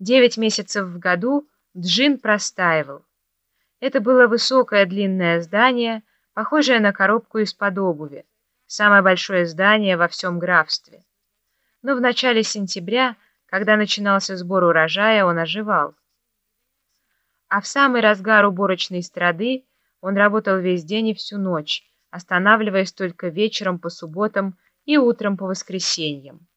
Девять месяцев в году Джин простаивал. Это было высокое длинное здание, похожее на коробку из-под обуви, самое большое здание во всем графстве. Но в начале сентября, когда начинался сбор урожая, он оживал. А в самый разгар уборочной страды он работал весь день и всю ночь, останавливаясь только вечером по субботам и утром по воскресеньям.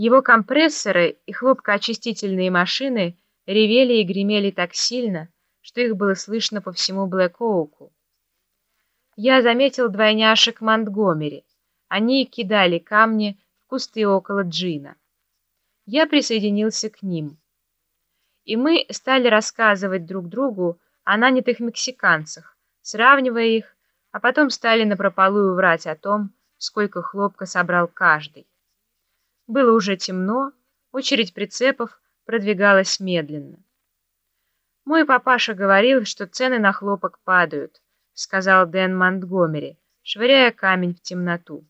Его компрессоры и хлопкоочистительные машины ревели и гремели так сильно, что их было слышно по всему Блэк-Оуку. Я заметил двойняшек Монтгомери. Они кидали камни в кусты около Джина. Я присоединился к ним. И мы стали рассказывать друг другу о нанятых мексиканцах, сравнивая их, а потом стали напропалую врать о том, сколько хлопка собрал каждый. Было уже темно, очередь прицепов продвигалась медленно. «Мой папаша говорил, что цены на хлопок падают», — сказал Дэн Монтгомери, швыряя камень в темноту.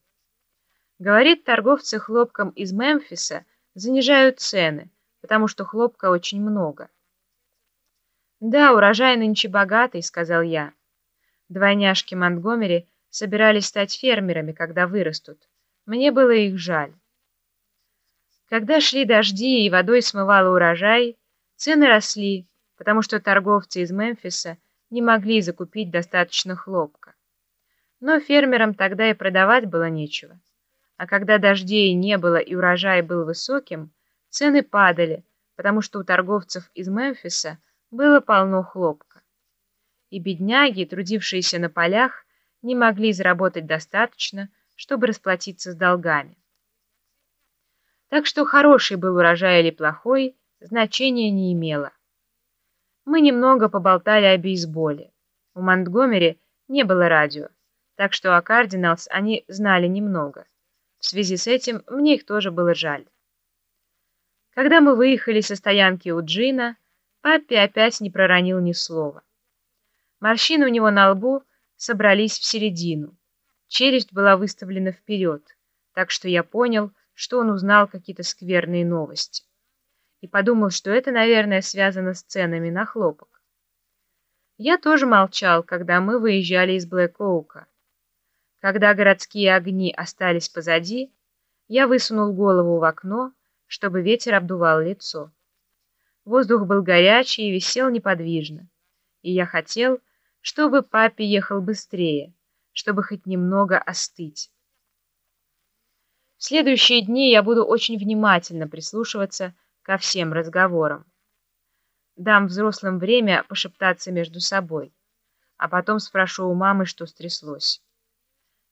Говорит, торговцы хлопком из Мемфиса занижают цены, потому что хлопка очень много. «Да, урожай нынче богатый», — сказал я. Двойняшки Монтгомери собирались стать фермерами, когда вырастут. Мне было их жаль. Когда шли дожди и водой смывало урожай, цены росли, потому что торговцы из Мемфиса не могли закупить достаточно хлопка. Но фермерам тогда и продавать было нечего. А когда дождей не было и урожай был высоким, цены падали, потому что у торговцев из Мемфиса было полно хлопка. И бедняги, трудившиеся на полях, не могли заработать достаточно, чтобы расплатиться с долгами. Так что хороший был урожай или плохой, значения не имело. Мы немного поболтали о бейсболе. У Монтгомери не было радио, так что о Кардиналс они знали немного. В связи с этим мне их тоже было жаль. Когда мы выехали со стоянки у Джина, папе опять не проронил ни слова. Морщины у него на лбу собрались в середину. Челюсть была выставлена вперед, так что я понял, что он узнал какие-то скверные новости. И подумал, что это, наверное, связано с ценами на хлопок. Я тоже молчал, когда мы выезжали из Блэк-Оука. Когда городские огни остались позади, я высунул голову в окно, чтобы ветер обдувал лицо. Воздух был горячий и висел неподвижно, и я хотел, чтобы папе ехал быстрее, чтобы хоть немного остыть. В следующие дни я буду очень внимательно прислушиваться ко всем разговорам. Дам взрослым время пошептаться между собой, а потом спрошу у мамы, что стряслось.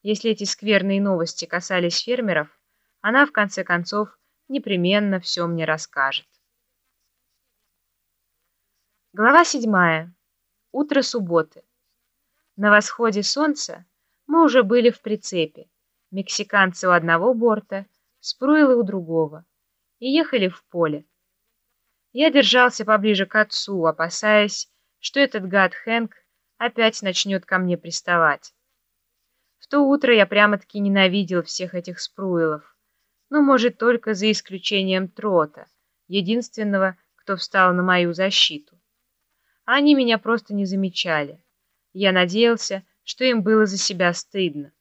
Если эти скверные новости касались фермеров, она, в конце концов, непременно все мне расскажет. Глава седьмая. Утро субботы. На восходе солнца мы уже были в прицепе, мексиканцы у одного борта, спруилы у другого, и ехали в поле. Я держался поближе к отцу, опасаясь, что этот гад Хэнк опять начнет ко мне приставать. В то утро я прямо-таки ненавидел всех этих спруилов, но, может, только за исключением Трота, единственного, кто встал на мою защиту. Они меня просто не замечали. Я надеялся, что им было за себя стыдно.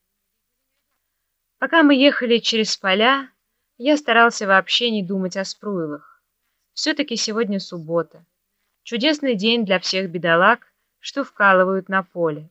Пока мы ехали через поля, я старался вообще не думать о спруилах. Все-таки сегодня суббота. Чудесный день для всех бедолаг, что вкалывают на поле.